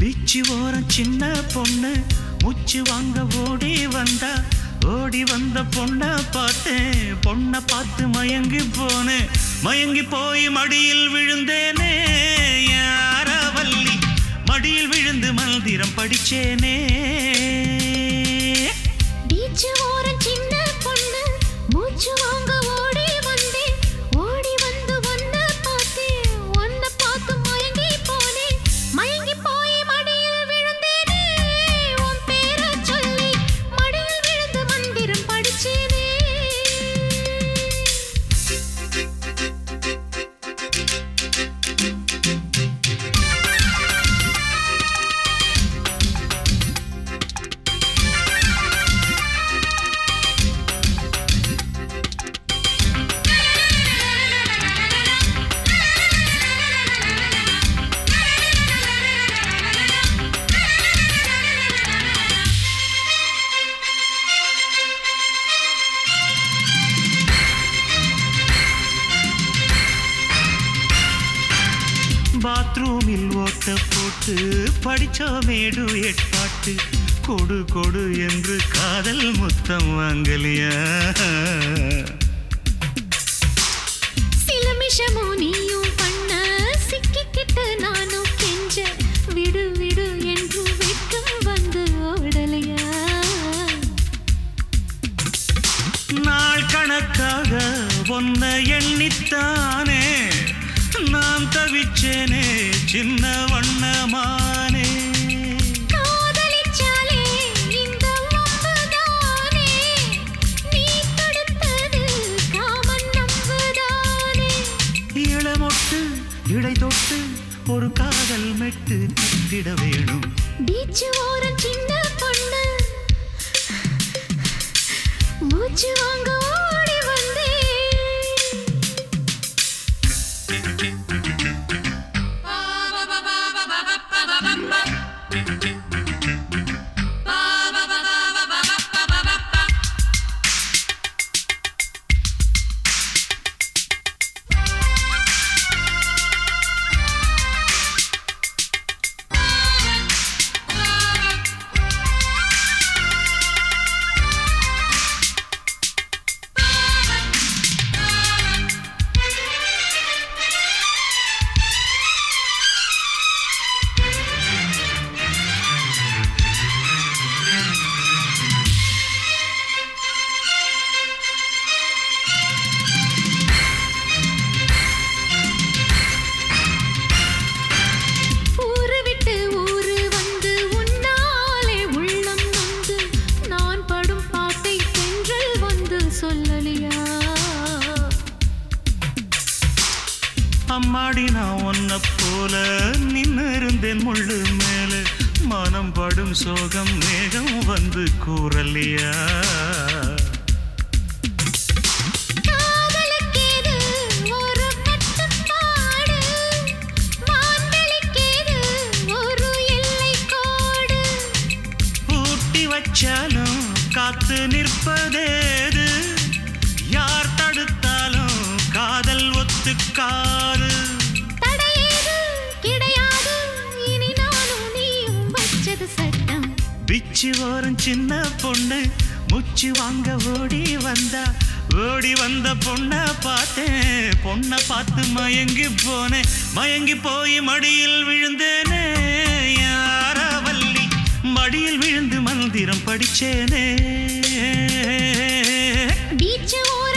Beach ஓரம் சின்ன பொண்ணு மூச்சு வாங்க ஓடி வந்தா ஓடி வந்த பொண்ணை பார்த்தேன். பொண்ணை பார்த்து மயங்கி போனேன் மயங்கி போய் மடியில் விழுந்தேனே யாரவல்லி மடியில் விழுந்து மந்திரம் படிச்சேனே. பீச்சு ஓரம் சின்ன பொண்ணு மூச்சு வாங்க பாத்ரூமில் ஓட்ட போட்டு படிச்சோமேடு எட்பாட்டு கொடு கொடு என்று காதல் முத்தம் வாங்கலியா காமன் நம்புதானே. இளமொட்டு இடை தொட்டு ஒரு காதல் மெட்டு கட்டிட வேணும். ஓரம் சின்ன பொண்ணு. மூச்சு வாங்க அம்மாடி நான் ஒன்ன போல நின்னு இருந்தேன் முள்ளு மேல. மனம் படும் சோகம் மேகம் வந்து கூறலியா வச்சாலும் காத்து நிற்பதேது. யார் தடுத்தாலும் காதல் ஒத்துக்காது மூச்சு ஓரம் சின்ன பொண்ணு. முச்சு வாங்க ஓடி வந்தா ஓடி வந்த பொண்ணை பார்த்தேன். பொண்ணை பார்த்து மயங்கி போனேன். மயங்கி போய் மடியில் விழுந்தேனே யாராவல்லி மடியில் விழுந்து மந்திரம் படிச்சேனே. பீச் ஓர